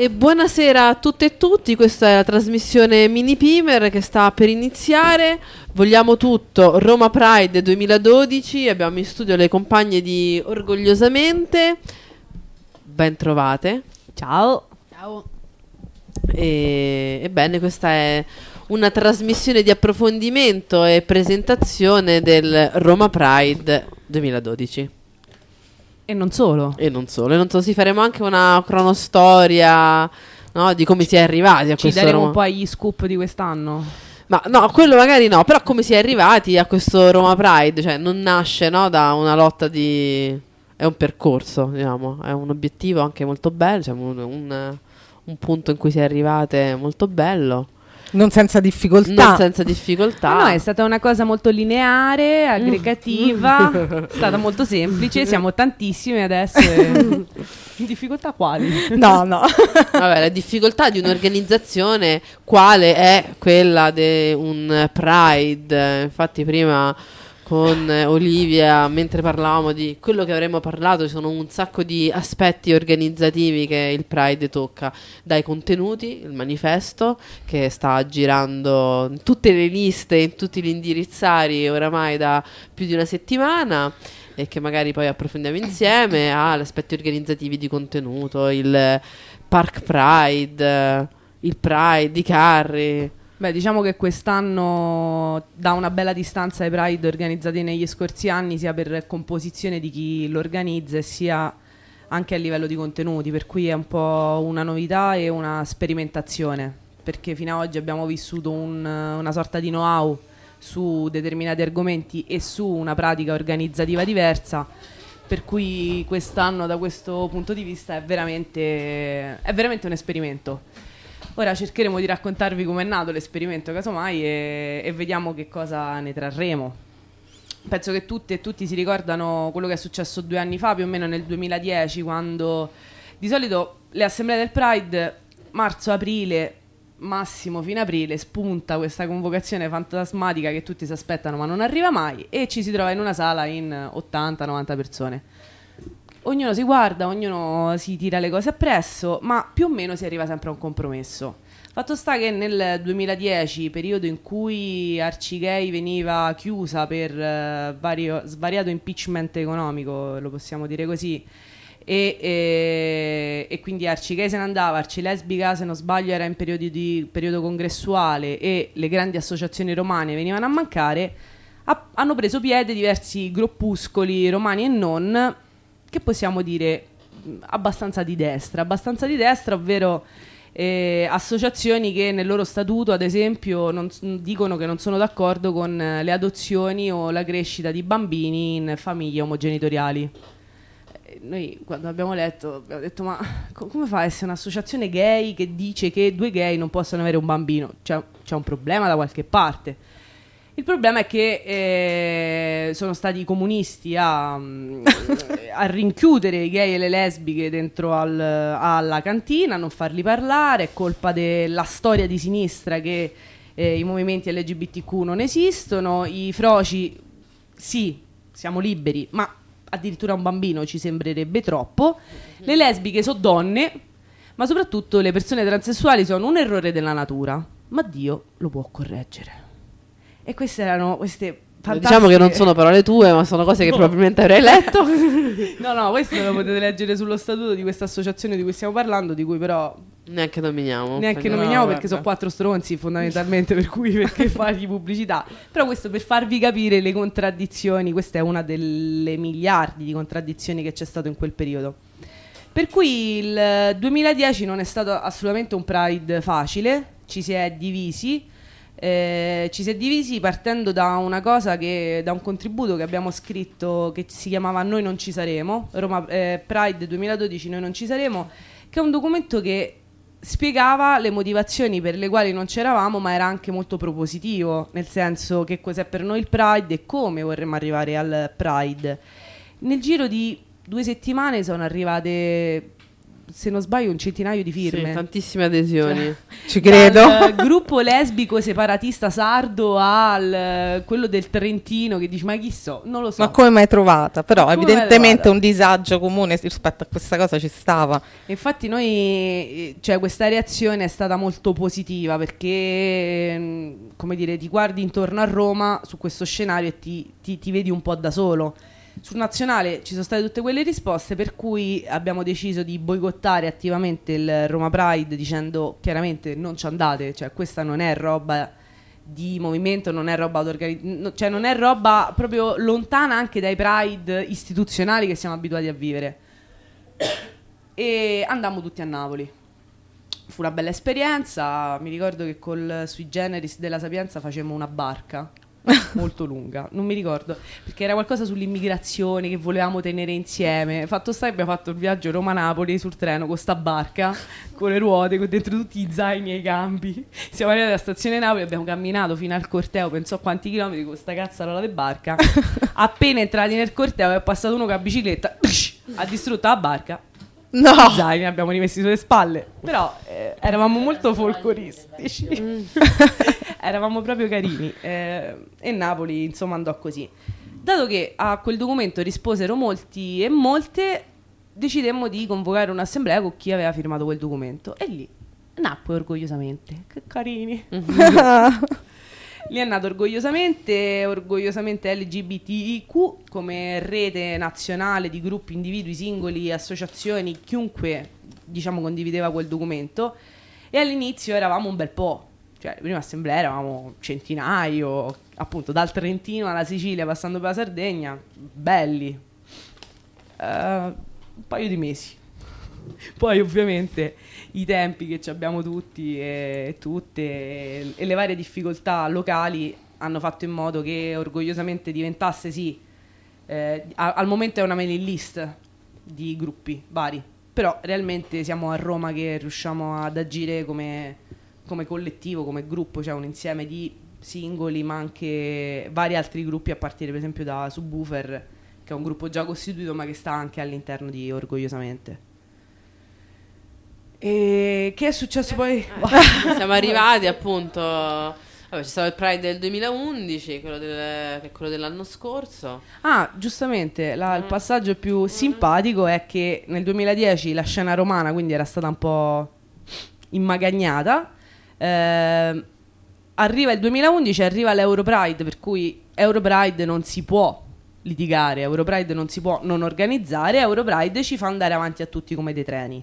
E buonasera a tutte e tutti, questa è la trasmissione Mini Pimer che sta per iniziare. Vogliamo tutto, Roma Pride 2012, abbiamo in studio le compagne di Orgogliosamente. Ben trovate. Ciao. Ciao. E, ebbene, questa è una trasmissione di approfondimento e presentazione del Roma Pride 2012. E non solo. E non solo, e non so, si faremo anche una cronostoria no, di come si è arrivati a Ci questo daremo Roma. un po' agli scoop di quest'anno. Ma no, quello magari no, però come si è arrivati a questo Roma Pride, cioè non nasce no, da una lotta di... è un percorso, diciamo, è un obiettivo anche molto bello, cioè un, un- un punto in cui si è arrivate molto bello, Non senza difficoltà. non senza difficoltà. No, è stata una cosa molto lineare, aggregativa, è stata molto semplice, siamo tantissime adesso. e- In difficoltà quali? No, no. Vabbè, la difficoltà di un'organizzazione quale è quella di un Pride. Infatti, prima con eh, Olivia, mentre parlavamo di quello che avremmo parlato, ci sono un sacco di aspetti organizzativi che il Pride tocca, dai contenuti, il manifesto che sta girando in tutte le liste, in tutti gli indirizzari oramai da più di una settimana e che magari poi approfondiamo insieme agli aspetti organizzativi di contenuto, il Park Pride, il Pride, i carri. Beh, diciamo che quest'anno dà una bella distanza ai Pride organizzati negli scorsi anni, sia per composizione di chi lo organizza, sia anche a livello di contenuti, per cui è un po' una novità e una sperimentazione, perché fino ad oggi abbiamo vissuto un- una sorta di know-how su determinati argomenti e su una pratica organizzativa diversa. Per cui quest'anno, da questo punto di vista, è veramente, è veramente un esperimento. Ora cercheremo di raccontarvi com'è nato l'esperimento, casomai, e, e vediamo che cosa ne trarremo. Penso che tutte e tutti si ricordano quello che è successo due anni fa, più o meno nel 2010, quando di solito le assemblee del Pride, marzo-aprile, massimo fine aprile, spunta questa convocazione fantasmatica che tutti si aspettano ma non arriva mai e ci si trova in una sala in 80-90 persone. Ognuno si guarda, ognuno si tira le cose appresso, ma più o meno si arriva sempre a un compromesso. Fatto sta che nel 2010, periodo in cui Arcigay veniva chiusa per eh, vario- svariato impeachment economico, lo possiamo dire così, e, e- e quindi Arcigay se ne andava, Arcilesbica se non sbaglio era in periodi di- periodo congressuale e le grandi associazioni romane venivano a mancare, ha- hanno preso piede diversi gruppuscoli romani e non, che possiamo dire abbastanza di destra, abbastanza di destra, ovvero eh, associazioni che nel loro statuto, ad esempio, non dicono che non sono d'accordo con eh, le adozioni o la crescita di bambini in famiglie omogenitoriali. Eh, Noi quando abbiamo letto abbiamo detto ma co- come fa a essere un'associazione gay che dice che due gay non possono avere un bambino? C'è, c'è un problema da qualche parte. Il problema è che eh, sono stati i comunisti a, mm, a rinchiudere i gay e le lesbiche dentro al- alla cantina, a non farli parlare, è colpa della storia di sinistra che eh, i movimenti LGBTQ non esistono, i froci sì, siamo liberi, ma addirittura un bambino ci sembrerebbe troppo, le lesbiche sono donne, ma soprattutto le persone transessuali sono un errore della natura, ma Dio lo può correggere. E queste erano queste fantastiche... Diciamo che non sono parole tue, ma sono cose che No. probabilmente avrai letto. No, no, questo lo potete leggere sullo statuto di questa associazione di cui stiamo parlando, di cui però Neanche nominiamo. neanche No, nominiamo guarda. perché sono quattro stronzi fondamentalmente, per cui perché fargli pubblicità. Però questo per farvi capire le contraddizioni, questa è una delle miliardi di contraddizioni che c'è stato in quel periodo. Per cui il 2010 non è stato assolutamente un Pride facile, ci si è divisi. Eh, ci si è divisi partendo da una cosa che da un contributo che abbiamo scritto che si chiamava Noi non ci saremo, Roma eh, Pride 2012 Noi non ci saremo, che è un documento che spiegava le motivazioni per le quali non c'eravamo, ma era anche molto propositivo, nel senso che cos'è per noi il Pride e come vorremmo arrivare al Pride. Nel giro di due settimane sono arrivate se non sbaglio, un centinaio di firme. Sì, tantissime adesioni. Cioè, Ci credo. Dal gruppo lesbico separatista sardo al eh, quello del Trentino che dici ma chi so, non lo so. Ma come mai trovata? Però Ma evidentemente trovata? un disagio comune rispetto a questa cosa ci stava. Infatti noi, eh, cioè questa reazione è stata molto positiva perché, mm, come dire, ti guardi intorno a Roma su questo scenario e ti, ti- ti vedi un po' da solo. Sul nazionale ci sono state tutte quelle risposte per cui abbiamo deciso di boicottare attivamente il Roma Pride dicendo chiaramente non ci andate, cioè questa non è roba di movimento, non è roba d'organizzazione, cioè non è roba proprio lontana anche dai Pride istituzionali che siamo abituati a vivere e andammo tutti a Napoli. Fu una bella esperienza, mi ricordo che col sui generis della Sapienza facemmo una barca molto lunga, non mi ricordo, perché era qualcosa sull'immigrazione che volevamo tenere insieme. Fatto sta che abbiamo fatto il viaggio Roma-Napoli sul treno con sta barca, con le ruote, con dentro tutti i zaini e i campi. Siamo arrivati alla stazione Napoli, abbiamo camminato fino al corteo, penso a quanti chilometri con sta cazzarola di barca. Appena entrati nel corteo è passato uno con la bicicletta, ha distrutto la barca, No! i zaini abbiamo rimessi sulle spalle. Però eh, eravamo molto folcloristici. eravamo proprio carini. eh, e Napoli, insomma, andò così. Dato che a quel documento risposero molti e molte, decidemmo di convocare un'assemblea con chi aveva firmato quel documento. E lì nacque orgogliosamente. Che carini. Lì è nato orgogliosamente, orgogliosamente LGBTIQ come rete nazionale di gruppi, individui, singoli, associazioni, chiunque diciamo condivideva quel documento e all'inizio eravamo un bel po', cioè prima assemblea eravamo centinaio, appunto dal Trentino alla Sicilia passando per la Sardegna, belli, Eh, un paio di mesi. Poi ovviamente i tempi che ci abbiamo tutti e tutte e, le varie difficoltà locali hanno fatto in modo che orgogliosamente diventasse sì, eh, al momento è una mailing list di gruppi vari, però realmente siamo a Roma che riusciamo ad agire come, come collettivo, come gruppo, cioè un insieme di singoli ma anche vari altri gruppi a partire per esempio da Subwoofer che è un gruppo già costituito ma che sta anche all'interno di Orgogliosamente. E che è successo poi? Siamo arrivati appunto. Vabbè, c'è stato il Pride del 2011, quello del- quello dell'anno scorso. Ah, giustamente, la- il passaggio più simpatico è che nel 2010 la scena romana quindi era stata un po' immagagnata. eh, arriva il 2011 arriva l'Europride, per cui Europride non si può litigare, Europride non si può non organizzare, Europride ci fa andare avanti a tutti come dei treni.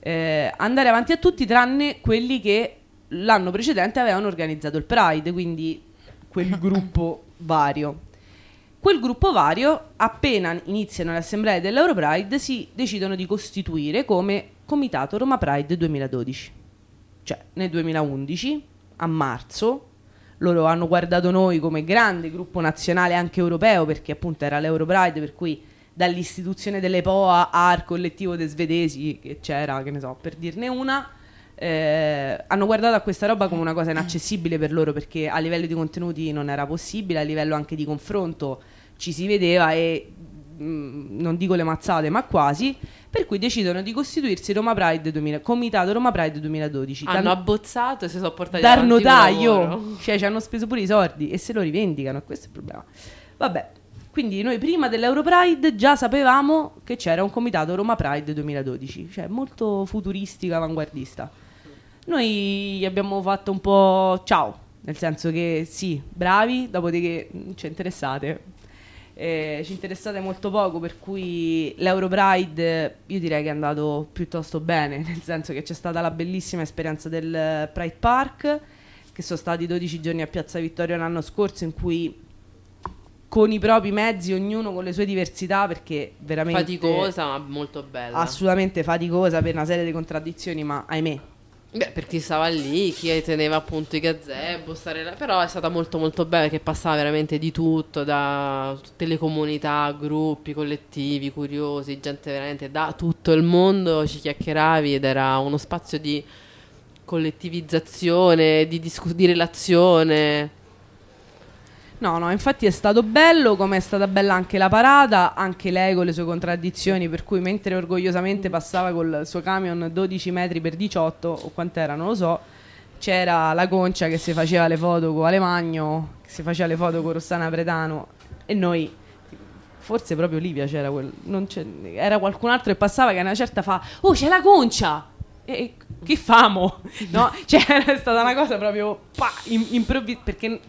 Eh, andare avanti a tutti tranne quelli che l'anno precedente avevano organizzato il Pride, quindi quel gruppo vario. Quel gruppo vario, appena iniziano le assemblee dell'Europride, si decidono di costituire come Comitato Roma Pride 2012. Cioè, nel 2011, a marzo, loro hanno guardato noi come grande gruppo nazionale anche europeo, perché appunto era l'Europride, per cui dall'istituzione delle POA al collettivo dei svedesi, che c'era, che ne so, per dirne una, eh, hanno guardato a questa roba come una cosa inaccessibile per loro perché a livello di contenuti non era possibile, a livello anche di confronto ci si vedeva e mm, non dico le mazzate ma quasi, per cui decidono di costituirsi Roma Pride 2000, Comitato Roma Pride 2012. Hanno Dal- abbozzato e si sono portati dar avanti col lavoro. notaio, cioè ci hanno speso pure i soldi e se lo rivendicano, questo è il problema. Vabbè, quindi noi prima dell'Europride già sapevamo che c'era un comitato Roma Pride 2012, cioè molto futuristico, avanguardista. Noi abbiamo fatto un po' ciao, nel senso che sì, bravi, dopodiché non ci interessate. Eh, ci interessate molto poco, per cui l'Europride io direi che è andato piuttosto bene, nel senso che c'è stata la bellissima esperienza del Pride Park, che sono stati 12 giorni a Piazza Vittorio l'anno scorso in cui con i propri mezzi, ognuno con le sue diversità, perché veramente Faticosa, ma molto bella. assolutamente faticosa per una serie di contraddizioni, ma ahimè, Beh, per chi stava lì, chi teneva appunto i gazebo, stare là. Però è stata molto molto bella perché passava veramente di tutto, da tutte le comunità, gruppi, collettivi, curiosi, gente veramente da tutto il mondo ci chiacchieravi ed era uno spazio di collettivizzazione, di, discu- di relazione. No, no, infatti è stato bello, come è stata bella anche la parata, anche lei con le sue contraddizioni, per cui mentre orgogliosamente passava col suo camion 12 metri per 18, o quant'era, non lo so, c'era la concia che si faceva le foto con Alemagno, che si faceva le foto con Rossana Pretano, e noi, forse proprio Livia c'era, quel, era qualcun altro che passava che a una certa fa, oh c'è la concia! E che famo? No? Cioè era stata una cosa proprio improvvisa, perché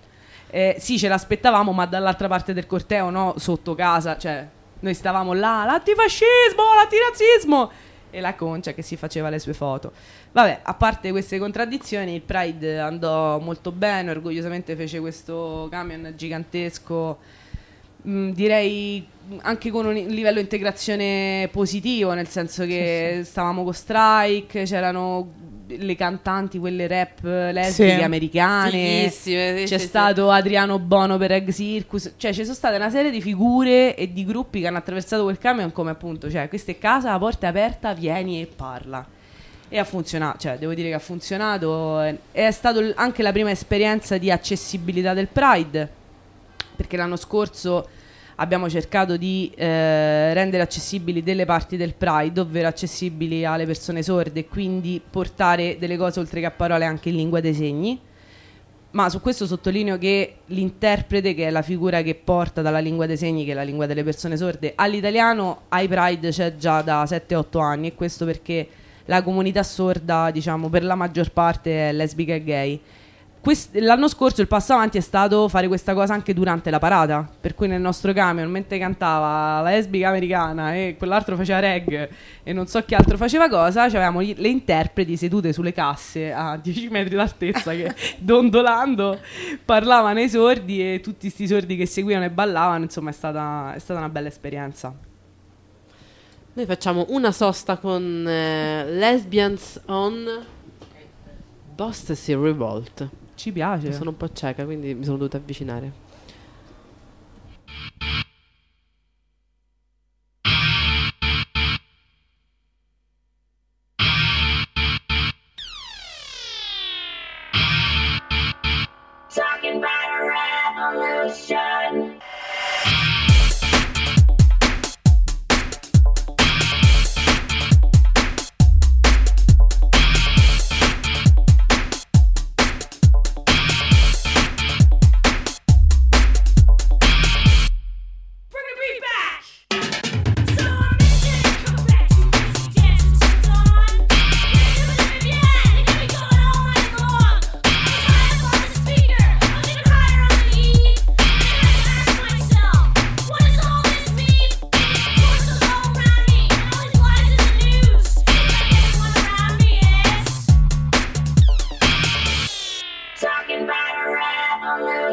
eh, sì, ce l'aspettavamo, ma dall'altra parte del corteo, no? Sotto casa, cioè noi stavamo là, l'antifascismo, l'antirazzismo e la concia che si faceva le sue foto. Vabbè, a parte queste contraddizioni, il Pride andò molto bene, orgogliosamente fece questo camion gigantesco, mm, direi anche con un livello di integrazione positivo, nel senso che stavamo con Strike, c'erano le cantanti, quelle rap lesbiche Sì. americane. Sì, C'è sì, stato Adriano Bono per Egg Circus, cioè ci sono state una serie di figure e di gruppi che hanno attraversato quel camion come appunto, cioè questa è casa, la porta è aperta, vieni e parla. E ha funzionato, cioè devo dire che ha funzionato, eh, è stata anche la prima esperienza di accessibilità del Pride, perché l'anno scorso abbiamo cercato di eh, rendere accessibili delle parti del Pride, ovvero accessibili alle persone sorde, e quindi portare delle cose oltre che a parole anche in lingua dei segni. Ma su questo sottolineo che l'interprete, che è la figura che porta dalla lingua dei segni, che è la lingua delle persone sorde, all'italiano ai Pride c'è già da 7-8 anni e questo perché la comunità sorda, diciamo, per la maggior parte è lesbica e gay. Quest- l'anno scorso il passo avanti è stato fare questa cosa anche durante la parata, per cui nel nostro camion, mentre cantava la lesbica americana e quell'altro faceva reggae e non so chi altro faceva cosa, avevamo le interpreti sedute sulle casse a 10 metri d'altezza che dondolando parlavano ai sordi e tutti sti sordi che seguivano e ballavano, insomma è stata, è stata una bella esperienza. Noi facciamo una sosta con eh, Lesbians on Bostasy Revolt. Ci piace. Sono un po' cieca, quindi mi sono dovuta avvicinare.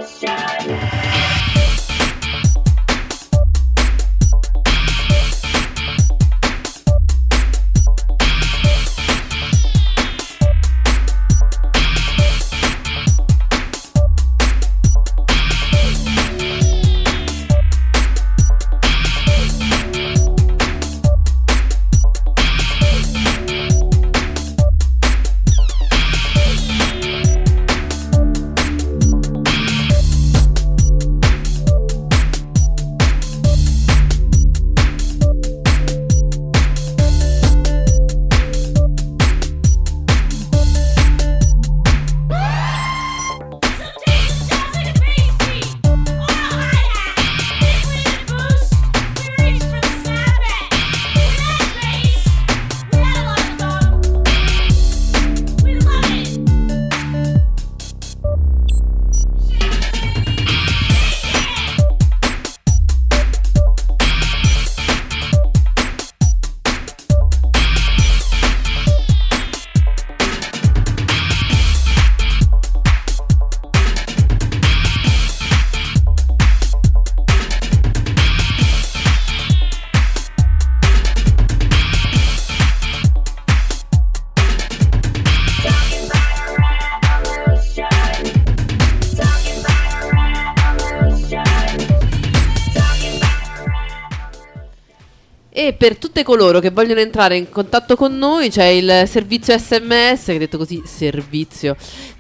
sunshine. Per tutte coloro che vogliono entrare in contatto con noi c'è il servizio sms, che detto così, servizio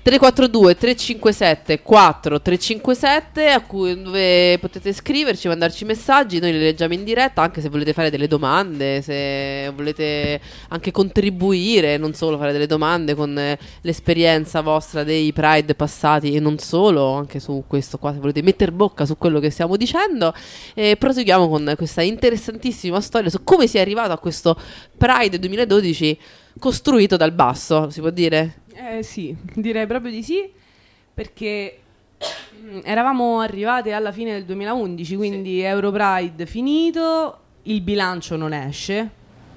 342 357 4357 a cui dove potete scriverci, mandarci messaggi, noi li leggiamo in diretta anche se volete fare delle domande, se volete anche contribuire, non solo fare delle domande con eh, l'esperienza vostra dei Pride passati e non solo, anche su questo qua, se volete mettere bocca su quello che stiamo dicendo. E proseguiamo con questa interessantissima storia su come si è arrivato a questo Pride 2012 costruito dal basso, si può dire? Eh sì, direi proprio di sì, perché mm, eravamo arrivati alla fine del 2011, quindi Europride finito, il bilancio non esce.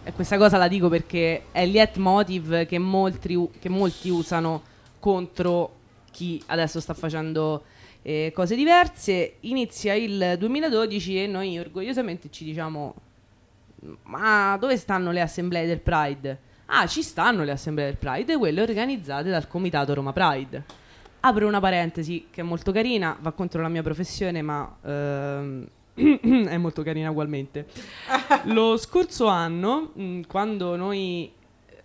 E questa cosa la dico perché è leitmotiv che molti, che molti usano contro chi adesso sta facendo eh, cose diverse. Inizia il 2012 e noi orgogliosamente ci diciamo ma dove stanno le assemblee del Pride? Ah, ci stanno le assemblee del Pride, quelle organizzate dal comitato Roma Pride. Apro una parentesi che è molto carina, va contro la mia professione, ma ehm, è molto carina ugualmente. Lo scorso anno, mh, quando noi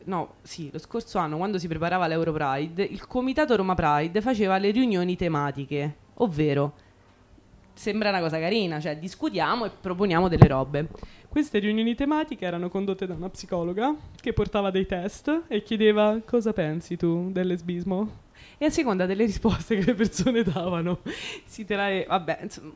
no, sì, lo scorso anno, quando si preparava l'Europride, il comitato Roma Pride faceva le riunioni tematiche, ovvero sembra una cosa carina, cioè discutiamo e proponiamo delle robe. Queste riunioni tematiche erano condotte da una psicologa che portava dei test e chiedeva cosa pensi tu del lesbismo? E a seconda delle risposte che le persone davano, si trae, vabbè, insomma,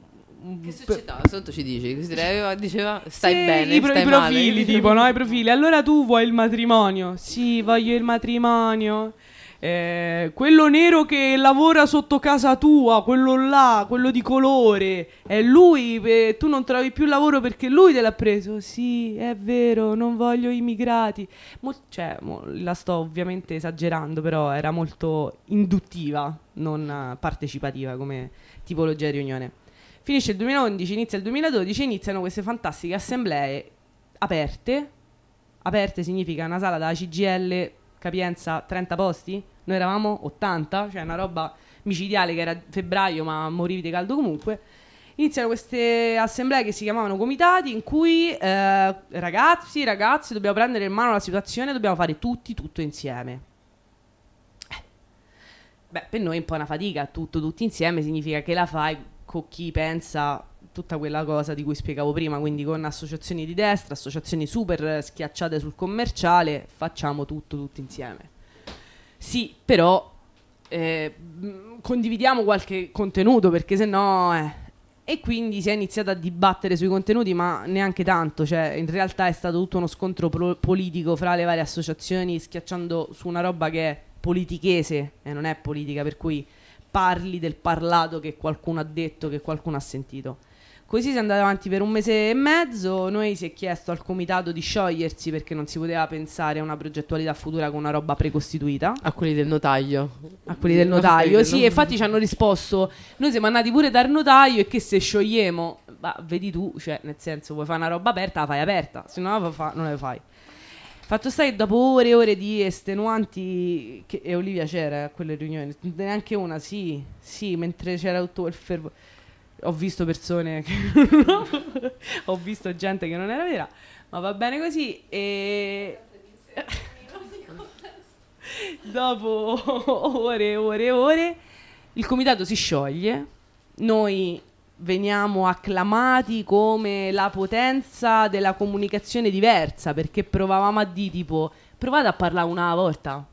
Che succedeva? Sotto ci dici, diceva, diceva stai sì, bene, i, pro- stai i male. profili, tipo, no? I profili. Allora tu vuoi il matrimonio? Sì, voglio il matrimonio. Eh, quello nero che lavora sotto casa tua, quello là, quello di colore, è lui, eh, tu non trovi più lavoro perché lui te l'ha preso. Sì, è vero, non voglio immigrati. Mol- cioè, mo- la sto ovviamente esagerando, però era molto induttiva, non partecipativa come tipologia di riunione. Finisce il 2011, inizia il 2012, iniziano queste fantastiche assemblee aperte. Aperte significa una sala da CGL, capienza 30 posti. Noi eravamo 80, cioè una roba micidiale che era febbraio, ma morivi di caldo comunque. Iniziano queste assemblee che si chiamavano comitati in cui eh, ragazzi, ragazzi, dobbiamo prendere in mano la situazione, dobbiamo fare tutti tutto insieme. Eh. Beh, per noi è un po' una fatica, tutto tutti insieme significa che la fai con chi pensa tutta quella cosa di cui spiegavo prima, quindi con associazioni di destra, associazioni super schiacciate sul commerciale, facciamo tutto tutti insieme. Sì, però eh, mh, condividiamo qualche contenuto perché se no... Eh. E quindi si è iniziato a dibattere sui contenuti, ma neanche tanto, cioè in realtà è stato tutto uno scontro pro- politico fra le varie associazioni, schiacciando su una roba che è politichese e non è politica, per cui parli del parlato che qualcuno ha detto, che qualcuno ha sentito. Così si è andato avanti per un mese e mezzo. Noi si è chiesto al comitato di sciogliersi perché non si poteva pensare a una progettualità futura con una roba precostituita. A quelli del notaio. A quelli del No, notaio, sì, del- e infatti ci hanno risposto: Noi siamo andati pure dal notaio e che se sciogliemo, ma vedi tu, cioè, nel senso, vuoi fare una roba aperta, la fai aperta, se no la fa- non la fai. Fatto sta che dopo ore e ore di estenuanti, che- e Olivia c'era a quelle riunioni, neanche una, sì, sì, mentre c'era tutto quel fervo. Ho visto persone che ho visto gente che non era vera, ma va bene così. E dopo ore e ore e ore il comitato si scioglie. Noi veniamo acclamati come la potenza della comunicazione diversa perché provavamo a dire tipo provate a parlare una volta.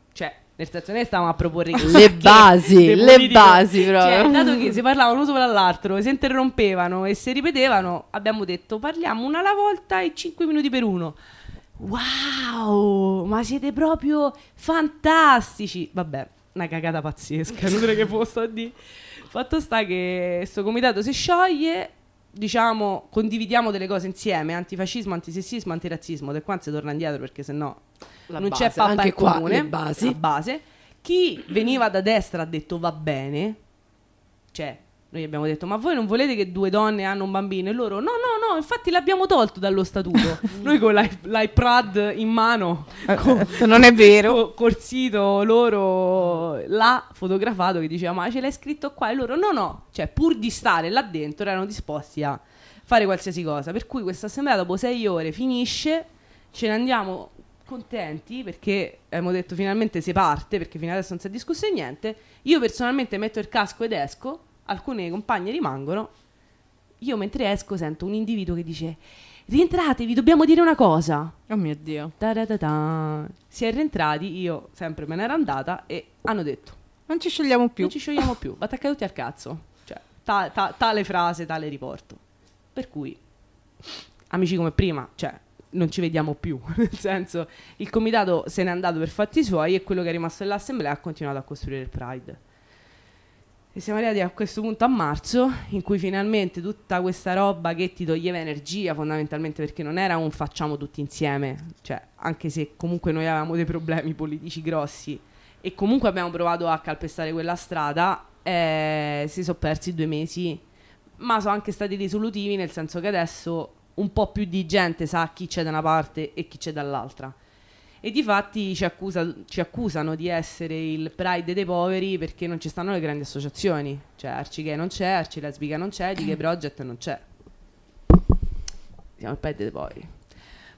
Nel senso noi stavamo a proporre Le basi, le basi proprio. Cioè, dato che si parlavano uno sopra l'altro, si interrompevano e si ripetevano, abbiamo detto parliamo una alla volta e 5 minuti per uno. Wow, ma siete proprio fantastici. Vabbè, una cagata pazzesca, non che posso dire. Fatto sta che questo comitato si scioglie, diciamo, condividiamo delle cose insieme, antifascismo, antisessismo, antirazzismo, da qua non si torna indietro perché sennò La non base, c'è pappa anche in qua, comune, basi. la base. Chi veniva da destra ha detto va bene, cioè noi abbiamo detto ma voi non volete che due donne hanno un bambino e loro no no no infatti l'abbiamo tolto dallo statuto noi con l'i- l'iPad in mano co- Eh, non è vero. co- col sito loro l'ha fotografato che diceva ma ce l'hai scritto qua e loro no no cioè pur di stare là dentro erano disposti a fare qualsiasi cosa. Per cui questa assemblea dopo sei ore finisce, ce ne andiamo contenti perché abbiamo detto finalmente si parte, perché fino adesso non si è discusso niente. Io personalmente metto il casco ed esco, alcune compagne rimangono. Io mentre esco sento un individuo che dice rientrate, vi dobbiamo dire una cosa. Oh mio Dio. Ta-da-da-da. Si è rientrati, io sempre me n'ero andata e hanno detto Non ci scegliamo più. non ci sciogliamo più, tutti al cazzo. Cioè, ta- ta- tale frase, tale riporto. Per cui, amici come prima, cioè, non ci vediamo più. Nel senso, il comitato se n'è andato per fatti suoi e quello che è rimasto dell'assemblea ha continuato a costruire il Pride. E siamo arrivati a questo punto a marzo, in cui finalmente tutta questa roba che ti toglieva energia, fondamentalmente perché non era un facciamo tutti insieme, cioè, anche se comunque noi avevamo dei problemi politici grossi e comunque abbiamo provato a calpestare quella strada, eh, si sono persi due mesi, ma sono anche stati risolutivi nel senso che adesso un po' più di gente sa chi c'è da una parte e chi c'è dall'altra. E di fatti ci, accusa- ci accusano di essere il pride dei poveri perché non ci stanno le grandi associazioni. Cioè Arcigay non c'è, Arcilesbica non c'è, di Gay Project non c'è. Siamo il pride dei poveri.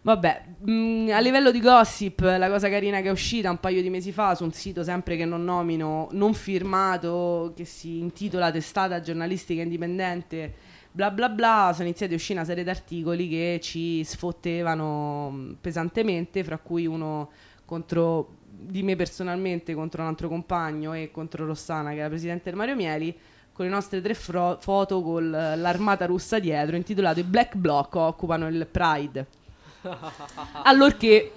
Vabbè, mh, a livello di gossip, la cosa carina che è uscita un paio di mesi fa su un sito sempre che non nomino, non firmato, che si intitola Testata giornalistica indipendente, bla bla bla, sono iniziati a uscire una serie di articoli che ci sfottevano mh, pesantemente, fra cui uno contro di me personalmente, contro un altro compagno e contro Rossana, che la presidente del Mario Mieli, con le nostre tre fro- foto con l'armata russa dietro, intitolato I Black Bloc occupano il Pride. Allorché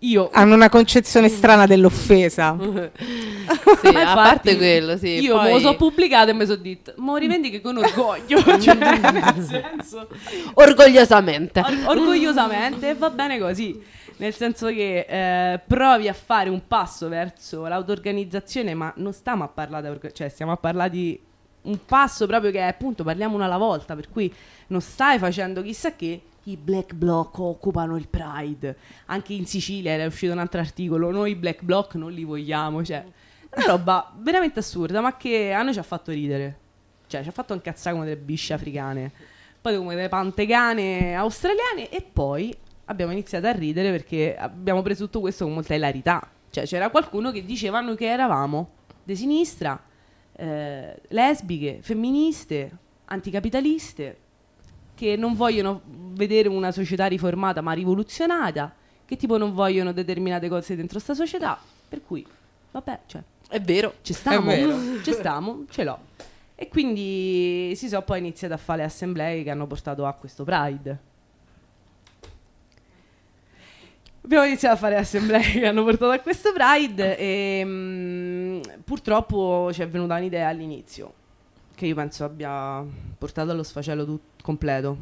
io Hanno una concezione strana dell'offesa. Sì, a infatti, parte quello, sì. Io poi- me lo so pubblicato e mi sono detto, ma rivendichi con orgoglio, cioè, nel senso, Orgogliosamente. or- orgogliosamente, e va bene così. Nel senso che eh, provi a fare un passo verso l'auto-organizzazione, ma non stiamo a parlare di orgo- cioè stiamo a parlare di un passo proprio che è appunto parliamo una alla volta, per cui non stai facendo chissà che. I black bloc occupano il Pride. Anche in Sicilia era uscito un altro articolo. Noi black bloc non li vogliamo. Cioè, una roba veramente assurda, ma che a noi ci ha fatto ridere. Cioè, ci ha fatto incazzare come delle bisce africane. Poi come delle pantegane australiane. E poi abbiamo iniziato a ridere perché abbiamo preso tutto questo con molta hilarità. Cioè, c'era qualcuno che diceva noi che eravamo di sinistra, eh, lesbiche, femministe, anticapitaliste, che non vogliono vedere una società riformata ma rivoluzionata, che tipo non vogliono determinate cose dentro sta società. Per cui, vabbè, cioè, È vero. ci stiamo, ci stiamo, ce l'ho. E quindi si sono poi iniziate a fare le assemblee che hanno portato a questo Pride. Abbiamo iniziato a fare le assemblee che hanno portato a questo Pride e mm, purtroppo ci è venuta un'idea all'inizio che io penso abbia portato allo sfacelo tut- completo.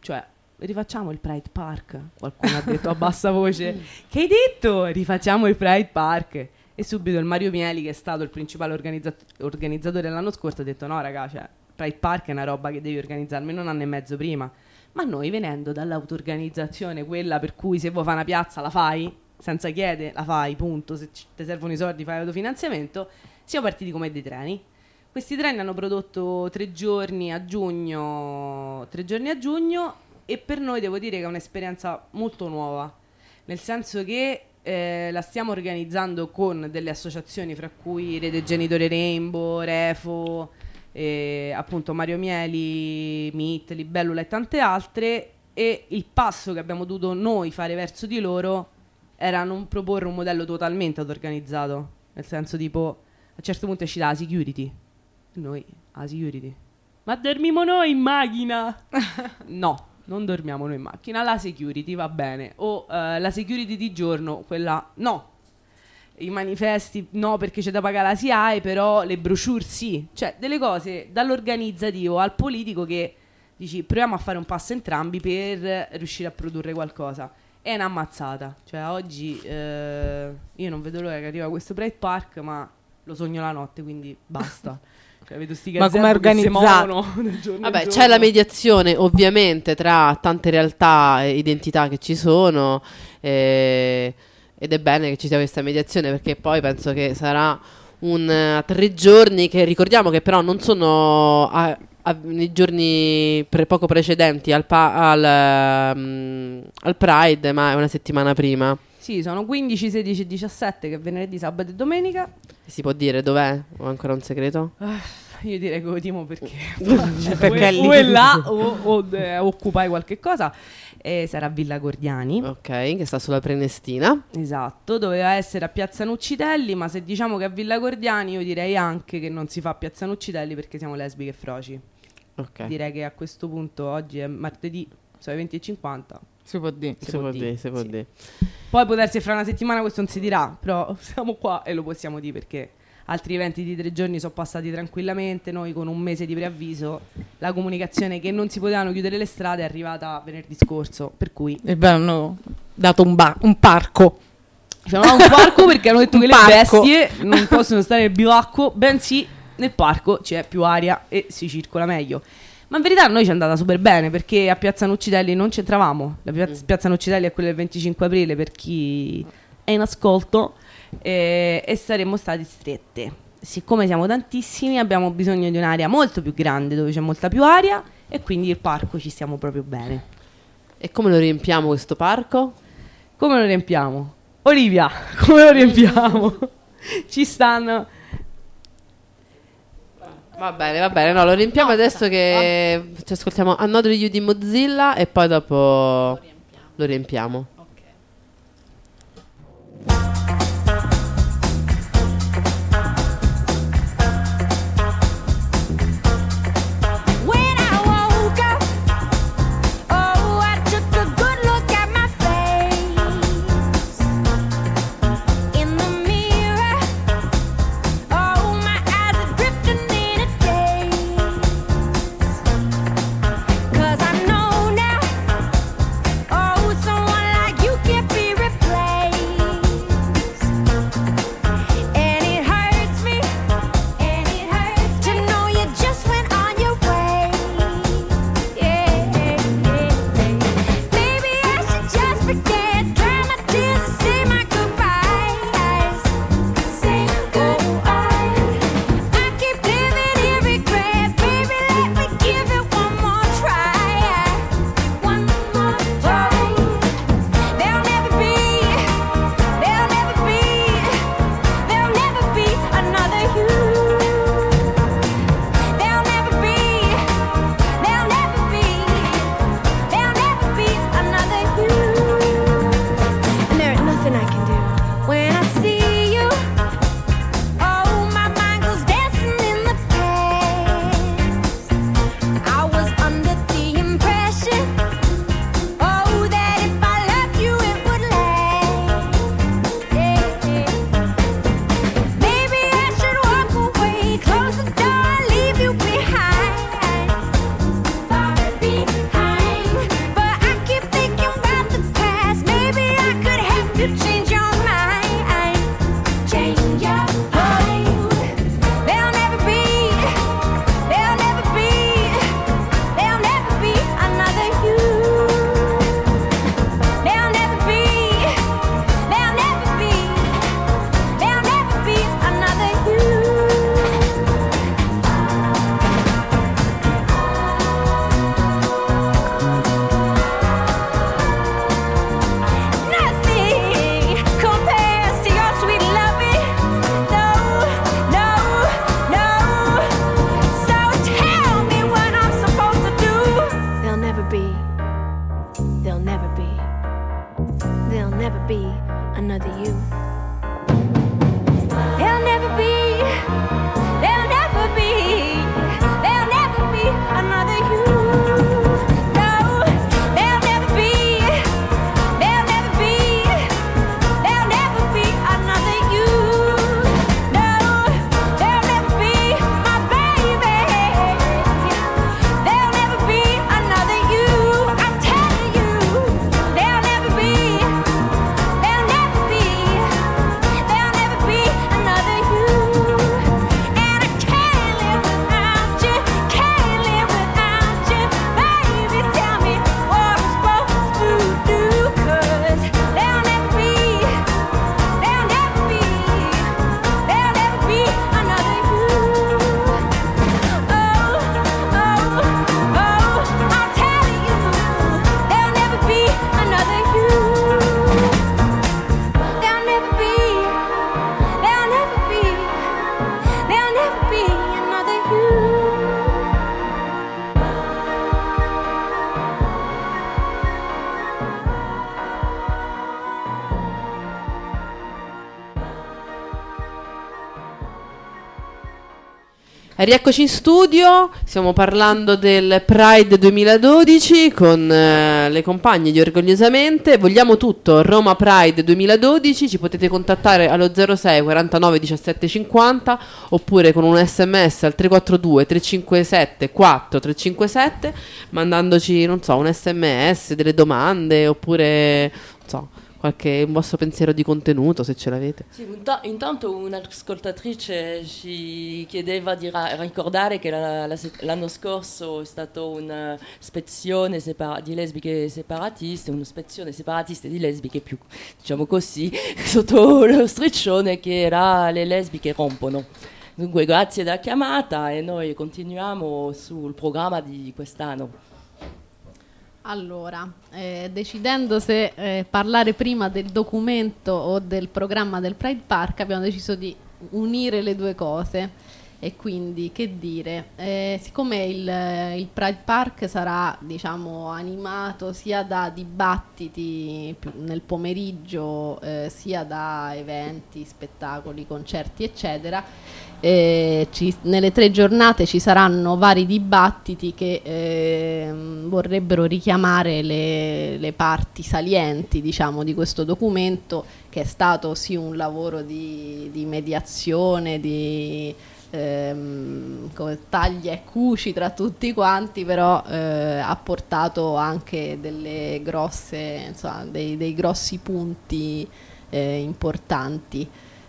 Cioè, rifacciamo il Pride Park. Qualcuno ha detto a bassa voce. Che hai detto? Rifacciamo il Pride Park. E subito il Mario Mieli, che è stato il principale organizza- organizzatore l'anno scorso, ha detto: No, raga, cioè, Pride Park è una roba che devi organizzare almeno un anno e mezzo prima. Ma noi, venendo dall'auto-organizzazione, quella per cui se vuoi fare una piazza la fai, senza chiedere, la fai, punto. Se ci- ti servono i soldi, fai autofinanziamento. Siamo partiti come dei treni. Questi treni hanno prodotto tre giorni a giugno, tre giorni a giugno e per noi devo dire che è un'esperienza molto nuova, nel senso che eh, la stiamo organizzando con delle associazioni fra cui Rete Genitori Rainbow, Refo, eh, appunto Mario Mieli, Meet, Libellula e tante altre e il passo che abbiamo dovuto noi fare verso di loro era non proporre un modello totalmente auto-organizzato, nel senso tipo a un certo punto è uscita la security, noi, la security. Ma dormiamo noi in macchina? no, non dormiamo noi in macchina. La security va bene. O eh, la security di giorno, quella no. I manifesti no perché c'è da pagare la SIAE, però le brochure sì. Cioè, delle cose dall'organizzativo al politico che dici proviamo a fare un passo entrambi per riuscire a produrre qualcosa. È un'ammazzata. Cioè, oggi eh, io non vedo l'ora che arriva questo Pride Park, ma lo sogno la notte, quindi basta. Cioè, vedo sti Ma che si organizzato? Vabbè, giorno. c'è la mediazione ovviamente tra tante realtà e identità che ci sono eh, ed è bene che ci sia questa mediazione perché poi penso che sarà un eh, tre giorni che ricordiamo che però non sono a- a- nei giorni pre- poco precedenti al, pa- al, mm, al Pride, ma è una settimana prima. Sì, sono 15, 16 e 17 che è venerdì, sabato e domenica. Si può dire dov'è? O ancora un segreto? Ah, io direi che Odimo perché, cioè, Perché o, è lì. o è là o, o, eh, occupai qualche cosa. E sarà Villa Gordiani. Ok, che sta sulla Prenestina. Esatto, doveva essere a Piazza Nuccitelli, ma se diciamo che è a Villa Gordiani, io direi anche che non si fa a Piazza Nuccitelli perché siamo lesbiche e froci. Ok. Direi che a questo punto oggi è martedì, sono le 20.50. Si può dire. Si può dire, si può sì. dire. Poi può darsi fra una settimana questo non si dirà, però siamo qua e lo possiamo dire perché altri eventi di tre giorni sono passati tranquillamente, noi con un mese di preavviso, la comunicazione che non si potevano chiudere le strade è arrivata venerdì scorso, per cui E beh, hanno dato un, ba- un parco. Ci hanno dato un parco perché hanno detto che le parco. bestie non possono stare nel bivacco, bensì nel parco c'è più aria e si circola meglio. Ma in verità a noi ci è andata super bene perché a Piazza Nuccitelli non c'entravamo. La piazza, Piazza Nuccitelli è quella del 25 aprile per chi è in ascolto eh, e saremmo stati strette. Siccome siamo tantissimi abbiamo bisogno di un'area molto più grande dove c'è molta più aria e quindi il parco ci stiamo proprio bene. E come lo riempiamo questo parco? Come lo riempiamo? Olivia, come lo riempiamo? Ci stanno. Va bene, va bene. No, lo riempiamo adesso che ci ascoltiamo Another You di Mozilla e poi dopo lo riempiamo. When never be another you. Rieccoci in studio, stiamo parlando del Pride 2012 con eh, le compagne di Orgogliosamente. Vogliamo tutto, Roma Pride 2012, ci potete contattare allo 06 49 17 50 oppure con un sms al 342 357 4 357 mandandoci, non so, un sms, delle domande oppure, non so, qualche un vostro pensiero di contenuto se ce l'avete. Sì, inta- intanto un'ascoltatrice ci chiedeva di ra- ricordare che la- la l'anno scorso è stata un'ispezione separa- di lesbiche separatiste, un'ispezione separatiste di lesbiche più, diciamo così, sotto lo striscione che era le lesbiche rompono. Dunque grazie della chiamata e noi continuiamo sul programma di quest'anno. Allora, eh, decidendo se eh, parlare prima del documento o del programma del Pride Park, abbiamo deciso di unire le due cose. E quindi, che dire, eh, siccome il, il Pride Park sarà, diciamo, animato sia da dibattiti nel pomeriggio, eh, sia da eventi, spettacoli, concerti, eccetera, eh, ci- nelle tre giornate ci saranno vari dibattiti che ehm, vorrebbero richiamare le, le parti salienti diciamo, di questo documento che è stato sì un lavoro di, di mediazione, di ehm, taglia e cuci tra tutti quanti, però eh, ha portato anche grosse, insomma, dei, dei grossi punti eh, importanti.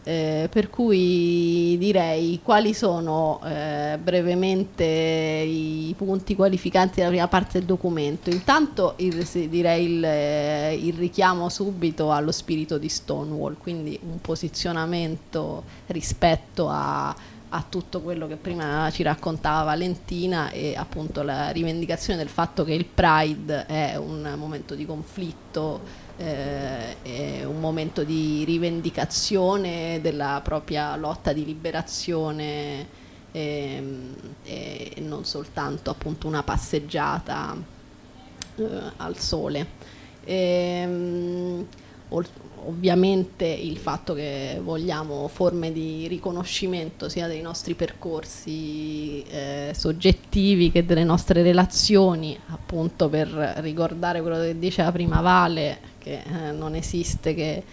Eh, per cui direi quali sono eh, brevemente i punti qualificanti della prima parte del documento. Intanto il- direi il, eh, il richiamo subito allo spirito di Stonewall, quindi un posizionamento rispetto a, a tutto quello che prima ci raccontava Valentina e appunto la rivendicazione del fatto che il Pride è un momento di conflitto eh, è un momento di rivendicazione della propria lotta di liberazione ehm, e non soltanto appunto una passeggiata eh, al sole. Ehm, ol- ovviamente il fatto che vogliamo forme di riconoscimento sia dei nostri percorsi eh, soggettivi che delle nostre relazioni, appunto per ricordare quello che diceva prima Vale, che eh, non esiste che,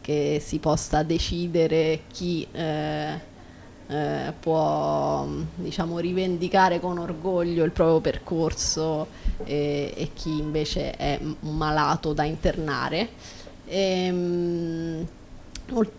che si possa decidere chi eh, eh, può diciamo, rivendicare con orgoglio il proprio percorso e, e chi invece è malato da internare. Ehm,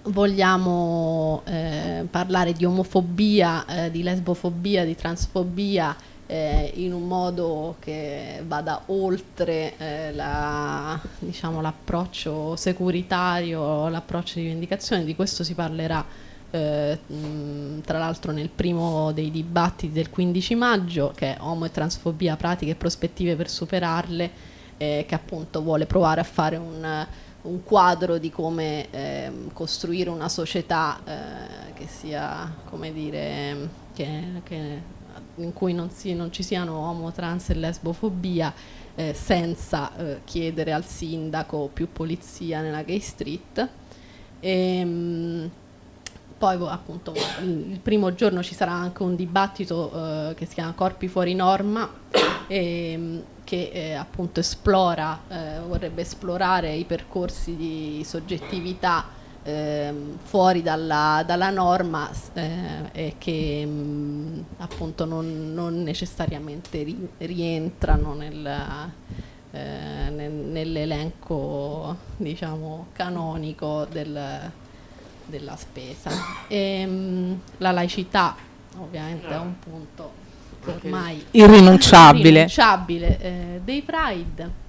vogliamo eh, parlare di omofobia, eh, di lesbofobia, di transfobia eh, in un modo che vada oltre eh, la- diciamo, l'approccio securitario, l'approccio di rivendicazione, di questo si parlerà eh, tra l'altro nel primo dei dibattiti del 15 maggio, che è Omo e transfobia, pratiche e prospettive per superarle, eh, che appunto vuole provare a fare un, un quadro di come ehm, costruire una società eh, che sia, come dire, che, che- in cui non, si- non ci siano omo, trans e lesbofobia, eh, senza eh, chiedere al sindaco più polizia nella gay street. Ehm, poi vo- appunto il primo giorno ci sarà anche un dibattito eh, che si chiama Corpi fuori norma ehm, che eh, appunto esplora, eh, vorrebbe esplorare i percorsi di soggettività ehm, fuori dalla, dalla norma eh, e che mh, appunto non, non necessariamente ri- rientrano nel, eh, nel- nell'elenco diciamo canonico del, della spesa. Ehm, la laicità ovviamente è un punto ormai Irrinunciabile. irrinunciabile, eh, dei Pride.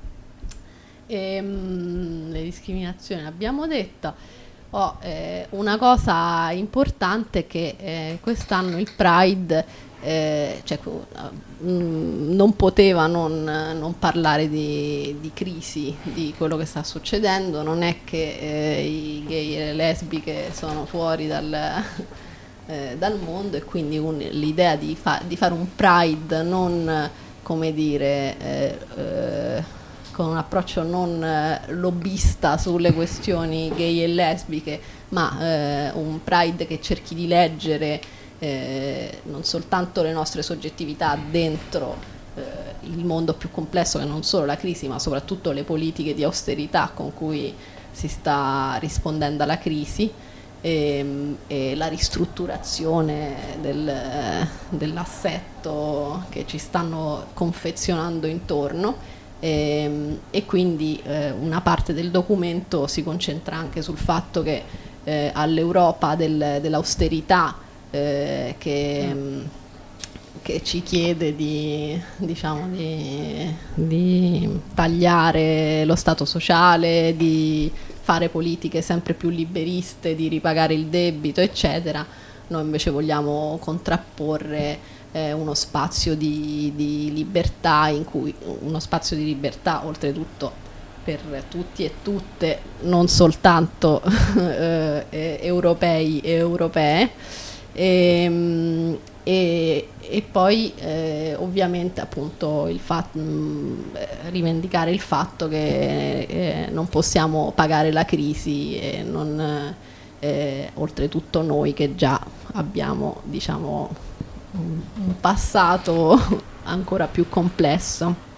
Ehm, le discriminazioni abbiamo detto. Oh, eh, una cosa importante è che eh, quest'anno il Pride eh, cioè, mm, non poteva non, non parlare di, di crisi, di quello che sta succedendo. Non è che eh, i gay e le lesbiche sono fuori dal, eh, dal mondo e quindi un- l'idea di, fa- di fare un Pride non, come dire, eh, eh, con un approccio non lobbista sulle questioni gay e lesbiche, ma un Pride che cerchi di leggere eh, non soltanto le nostre soggettività dentro eh, il mondo più complesso che non solo la crisi, ma soprattutto le politiche di austerità con cui si sta rispondendo alla crisi e, e la ristrutturazione del- dell'assetto che ci stanno confezionando intorno. E, e quindi eh, una parte del documento si concentra anche sul fatto che eh, all'Europa del- dell'austerità eh, che, mh, che ci chiede di, diciamo, di, di tagliare lo Stato sociale, di fare politiche sempre più liberiste, di ripagare il debito, eccetera. Noi invece vogliamo contrapporre eh, uno spazio di, di libertà in cui uno spazio di libertà oltretutto per tutti e tutte, non soltanto eh, eh, europei e europee. E, e- e poi eh, ovviamente appunto il fatto, rivendicare il fatto che eh, non possiamo pagare la crisi e non, eh, oltretutto noi che già abbiamo diciamo un, passato ancora più complesso.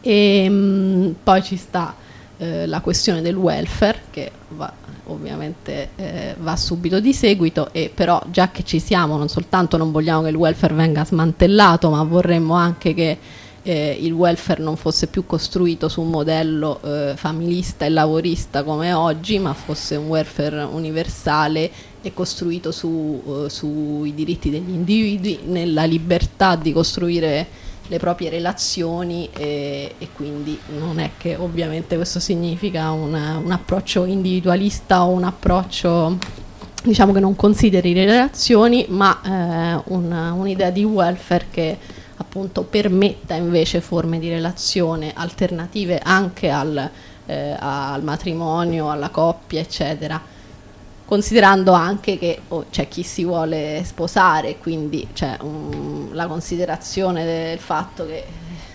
E mh, poi ci sta eh, la questione del welfare che va, ovviamente eh, va subito di seguito e però già che ci siamo non soltanto non vogliamo che il welfare venga smantellato ma vorremmo anche che eh, il welfare non fosse più costruito su un modello eh, familista e lavorista come oggi ma fosse un welfare universale e costruito su, eh, sui diritti degli individui nella libertà di costruire le proprie relazioni e, e quindi non è che ovviamente questo significa una- un approccio individualista o un approccio diciamo che non consideri le relazioni ma eh, una- un'idea di welfare che appunto permetta invece forme di relazione alternative anche al, eh, al matrimonio, alla coppia eccetera considerando anche che oh, c'è chi si vuole sposare, quindi c'è un- la considerazione del fatto che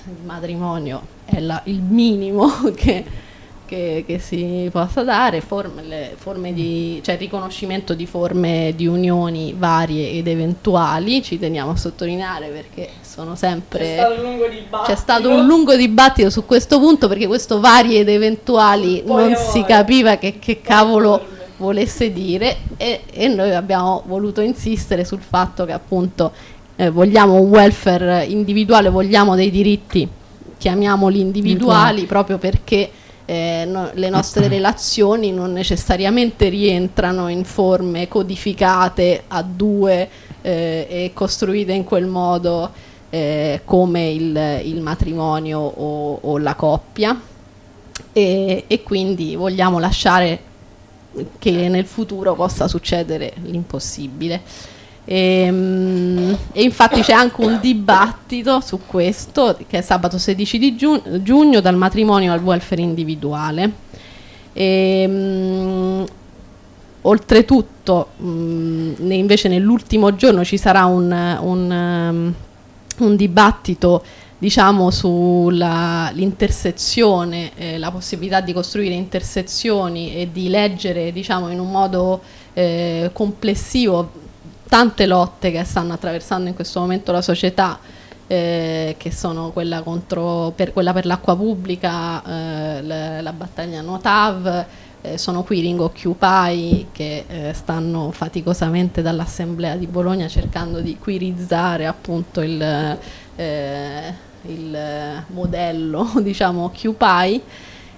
il matrimonio è la- il minimo che, che- che si possa dare, forme, le forme di, cioè riconoscimento di forme di unioni varie ed eventuali, ci teniamo a sottolineare perché sono sempre... C'è stato un lungo dibattito. su questo punto perché questo vari ed eventuali non si capiva che, che cavolo volesse dire e, e noi abbiamo voluto insistere sul fatto che appunto eh, vogliamo un welfare individuale, vogliamo dei diritti, chiamiamoli individuali proprio perché eh, no- le nostre relazioni non necessariamente rientrano in forme codificate a due eh, e costruite in quel modo eh, come il, il matrimonio o, o la coppia. E, e quindi vogliamo lasciare che nel futuro possa succedere l'impossibile. Ehm, E, infatti c'è anche un dibattito su questo che è sabato 16 di giu- giugno dal matrimonio al welfare individuale. Ehm, oltretutto, mh, invece nell'ultimo giorno ci sarà un, un, um, un dibattito diciamo sull'intersezione, eh, la possibilità di costruire intersezioni e di leggere diciamo in un modo eh, complessivo tante lotte che stanno attraversando in questo momento la società eh, che sono quella, contro, per, quella per l'acqua pubblica, eh, la, la battaglia Notav, eh, sono qui Ring Occupy che eh, stanno faticosamente dall'Assemblea di Bologna cercando di quirizzare appunto il, eh, il modello diciamo Occupy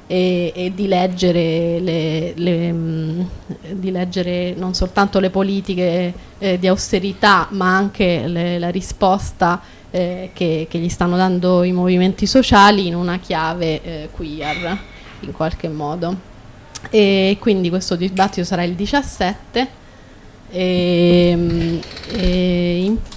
e, e di leggere le, le, mh, di leggere non soltanto le politiche eh, di austerità ma anche le- la risposta eh, che, che gli stanno dando i movimenti sociali in una chiave eh, queer in qualche modo. E quindi questo dibattito sarà il 17 e, mm, e infine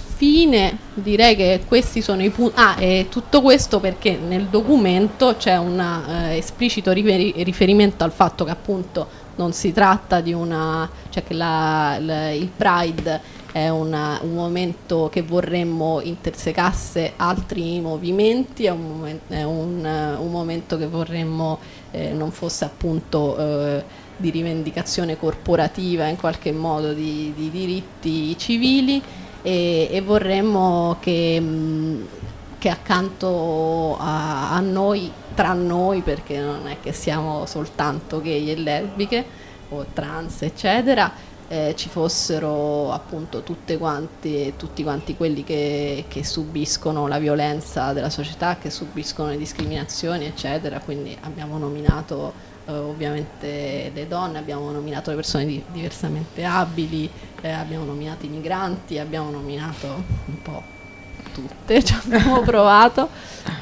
direi che questi sono i punti ah e tutto questo perché nel documento c'è un eh, esplicito riferi- riferimento al fatto che appunto non si tratta di una cioè che la- la- il Pride è una- un momento che vorremmo intersecasse altri movimenti, è un, momen- è un, eh, un momento che vorremmo eh, non fosse appunto eh, di rivendicazione corporativa in qualche modo di, di diritti civili e, e vorremmo che, mh, che accanto a, a noi, tra noi, perché non è che siamo soltanto gay e lesbiche o trans, eccetera, eh, ci fossero appunto tutte quanti, tutti quanti quelli che, che subiscono la violenza della società, che subiscono le discriminazioni, eccetera. Quindi abbiamo nominato eh, ovviamente le donne, abbiamo nominato le persone di- diversamente abili, eh, abbiamo nominato i migranti, abbiamo nominato un po' tutte, ci abbiamo provato.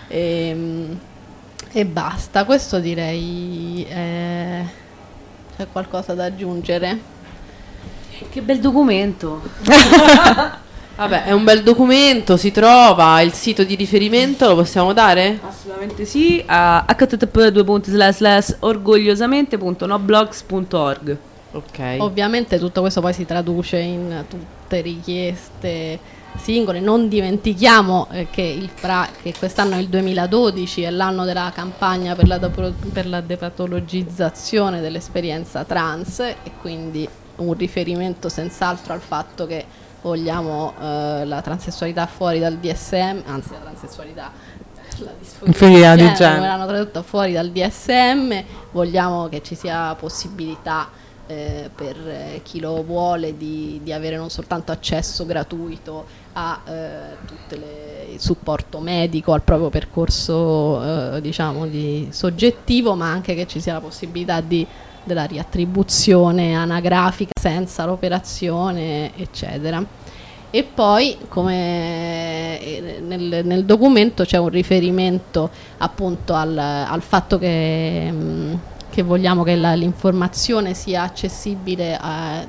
Ehm, E, basta, questo direi. eh, c'è qualcosa da aggiungere? Che bel documento. Vabbè, è un bel documento, si trova, il sito di riferimento lo possiamo dare? Assolutamente sì, a http://orgogliosamente.noblogs.org. Ok. Ovviamente tutto questo poi si traduce in tutte richieste singole. Non dimentichiamo eh, che, il pra- che quest'anno è il 2012, è l'anno della campagna per la, dopo- per la depatologizzazione dell'esperienza trans e quindi un riferimento senz'altro al fatto che vogliamo eh, la transessualità fuori dal DSM, anzi la transessualità la Inferiorità di genere, l'hanno tradotto fuori dal DSM, vogliamo che ci sia possibilità eh, per eh, chi lo vuole di, di avere non soltanto accesso gratuito a eh, tutte le- il supporto medico, al proprio percorso eh, diciamo di soggettivo, ma anche che ci sia la possibilità di, della riattribuzione anagrafica senza l'operazione, eccetera. E poi, come eh, nel, nel documento c'è un riferimento appunto al, al fatto che, mh, che vogliamo che l'informazione sia accessibile a,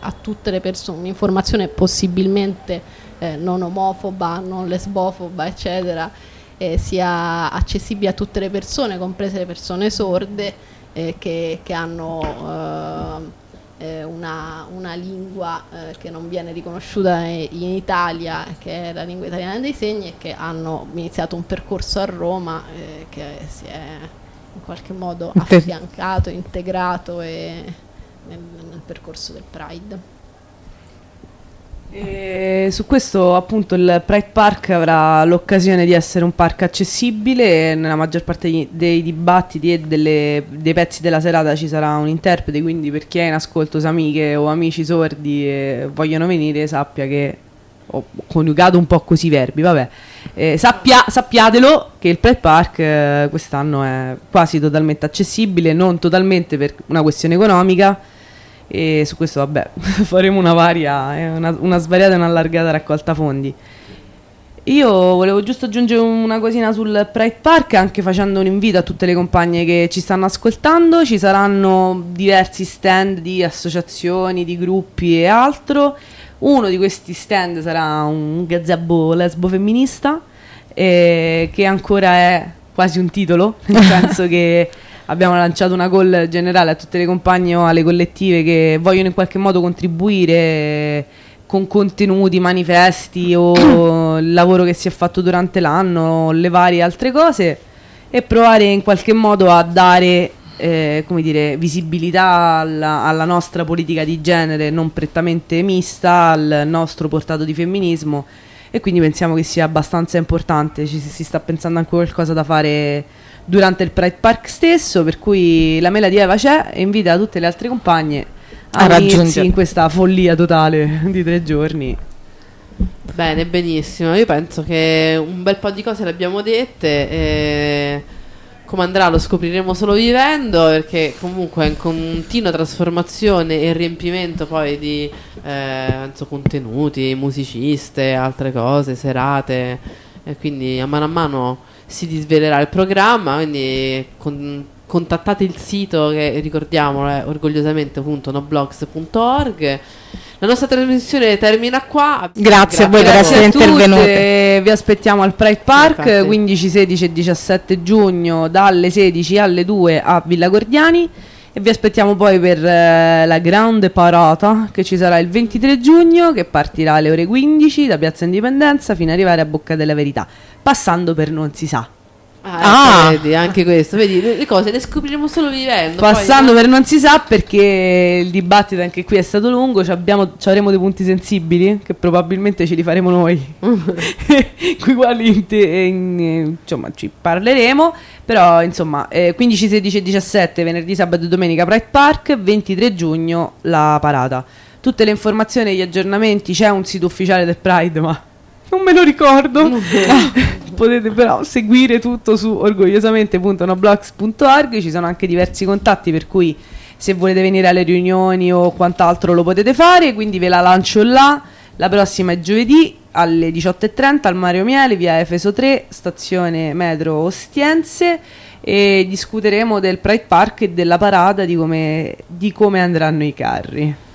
a tutte le persone, un'informazione possibilmente eh, non omofoba, non lesbofoba, eccetera, eh, sia accessibile a tutte le persone, comprese le persone sorde, eh, che, che hanno eh, eh, una, una lingua eh, che non viene riconosciuta in Italia, che è la lingua italiana dei segni, e che hanno iniziato un percorso a Roma eh, che si è in qualche modo affiancato, integrato e nel, nel percorso del Pride. E su questo appunto il Pride Park avrà l'occasione di essere un parco accessibile, nella maggior parte dei, dibattiti e delle- dei pezzi della serata ci sarà un interprete, quindi per chi è in ascolto, se amiche o amici sordi e vogliono venire sappia che ho coniugato un po' così i verbi, vabbè. Eh, sappia- sappiatelo che il Pride Park eh, quest'anno è quasi totalmente accessibile, non totalmente per una questione economica, e su questo vabbè faremo una varia eh, una, una svariata e una allargata raccolta fondi. Io volevo giusto aggiungere una cosina sul Pride Park anche facendo un invito a tutte le compagne che ci stanno ascoltando. Ci saranno diversi stand di associazioni di gruppi e altro. Uno di questi stand sarà un gazebo lesbo femminista eh, che ancora è quasi un titolo nel senso che abbiamo lanciato una call generale a tutte le compagne o alle collettive che vogliono in qualche modo contribuire con contenuti, manifesti o il lavoro che si è fatto durante l'anno, le varie altre cose e provare in qualche modo a dare eh, come dire, visibilità alla, alla nostra politica di genere non prettamente mista, al nostro portato di femminismo e quindi pensiamo che sia abbastanza importante, ci si sta pensando anche qualcosa da fare durante il Pride Park stesso, per cui la mela di Eva c'è e invita tutte le altre compagne a, A unirsi raggiungere. in questa follia totale di tre giorni. Bene, benissimo. Io penso che un bel po' di cose le abbiamo dette. E come andrà lo scopriremo solo vivendo, perché comunque è in continua trasformazione e riempimento poi di eh, penso, contenuti, musiciste, altre cose, serate. E quindi a mano a mano si disvelerà il programma. Quindi con- contattate il sito che ricordiamo è orgogliosamente.noblogs.org. La nostra trasmissione termina qua. Grazie a voi per Grazie essere intervenute. vi aspettiamo al Pride Park infatti. 15, 16 e 17 giugno dalle 16 alle 2 a Villa Gordiani e vi aspettiamo poi per eh, la grande parata che ci sarà il 23 giugno che partirà alle ore 15 da Piazza Indipendenza fino ad arrivare a Bocca della Verità, passando per non si sa. Ah, Ah. vedi, anche questo, vedi, le cose le scopriremo solo vivendo. poi- Passando per non si sa perché il dibattito anche qui è stato lungo, ci, abbiamo, ci avremo dei punti sensibili che probabilmente ci rifaremo noi, qui quali in te- in- eh, insomma ci parleremo, però insomma eh, 15, 16 e 17 venerdì, sabato e domenica Pride Park, 23 giugno la parata. Tutte le informazioni e gli aggiornamenti, c'è un sito ufficiale del Pride ma non me lo ricordo. Potete però seguire tutto su orgogliosamente.noblogs.org, ci sono anche diversi contatti per cui se volete venire alle riunioni o quant'altro lo potete fare, quindi ve la lancio là. La prossima è giovedì alle 18.30 al Mario Miele, via Efeso 3, stazione metro Ostiense e discuteremo del Pride Park e della parata di come, di come andranno i carri.